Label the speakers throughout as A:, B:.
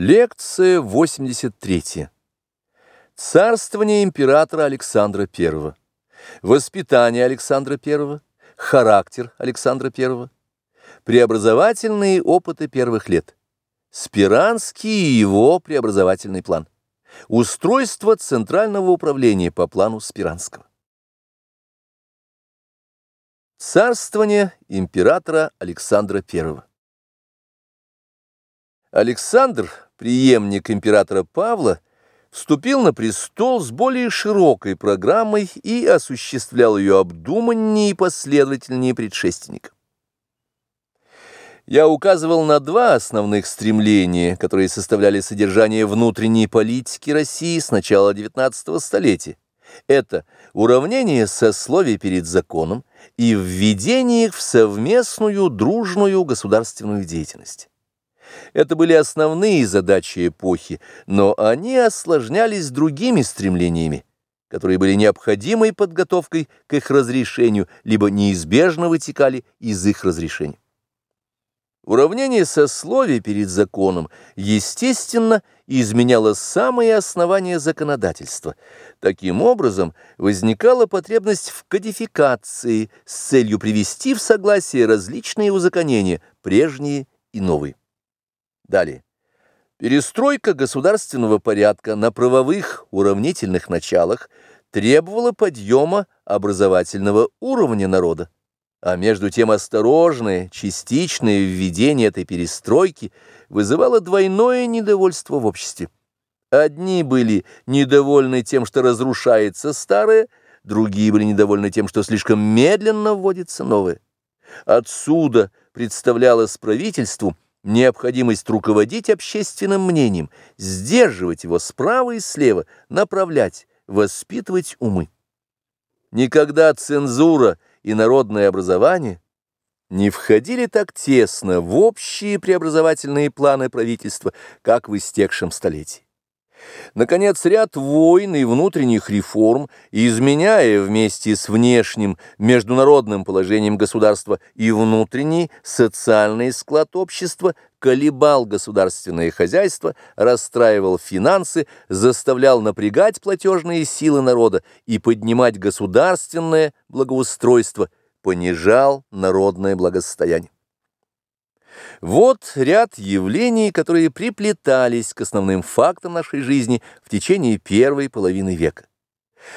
A: Лекция 83. Царствование императора Александра I. Воспитание Александра I. Характер Александра I. Преобразовательные опыты первых лет. Спиранский и его преобразовательный план. Устройство Центрального управления по плану Спиранского. Царствование императора Александра I. Александр, преемник императора Павла, вступил на престол с более широкой программой и осуществлял ее обдуманнее и последовательнее предшественника. Я указывал на два основных стремления, которые составляли содержание внутренней политики России с начала XIX столетия. Это уравнение сословий перед законом и введение их в совместную дружную государственную деятельность. Это были основные задачи эпохи, но они осложнялись другими стремлениями, которые были необходимой подготовкой к их разрешению, либо неизбежно вытекали из их разрешения. Уравнение сословий перед законом, естественно, изменяло самые основания законодательства. Таким образом, возникала потребность в кодификации с целью привести в согласие различные узаконения, прежние и новые. Далее. Перестройка государственного порядка на правовых уравнительных началах требовала подъема образовательного уровня народа, а между тем осторожное, частичное введение этой перестройки вызывало двойное недовольство в обществе. Одни были недовольны тем, что разрушается старое, другие были недовольны тем, что слишком медленно вводится новое. Отсюда представлялось правительству – необходимость руководить общественным мнением, сдерживать его справа и слева, направлять, воспитывать умы. Никогда цензура и народное образование не входили так тесно в общие преобразовательные планы правительства, как в истекшем столетии. Наконец, ряд войн и внутренних реформ, изменяя вместе с внешним международным положением государства и внутренний социальный склад общества, колебал государственное хозяйство, расстраивал финансы, заставлял напрягать платежные силы народа и поднимать государственное благоустройство, понижал народное благосостояние. Вот ряд явлений, которые приплетались к основным фактам нашей жизни в течение первой половины века.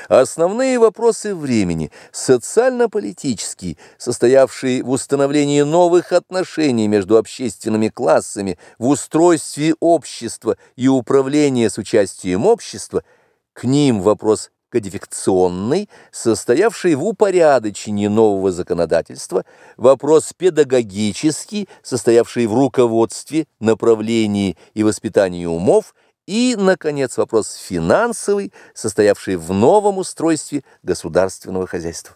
A: Основные вопросы времени, социально-политические, состоявшие в установлении новых отношений между общественными классами, в устройстве общества и управлении с участием общества, к ним вопрос кодификационный, состоявший в упорядочении нового законодательства, вопрос педагогический, состоявший в руководстве, направлении и воспитании умов, и, наконец, вопрос финансовый, состоявший в новом устройстве государственного хозяйства.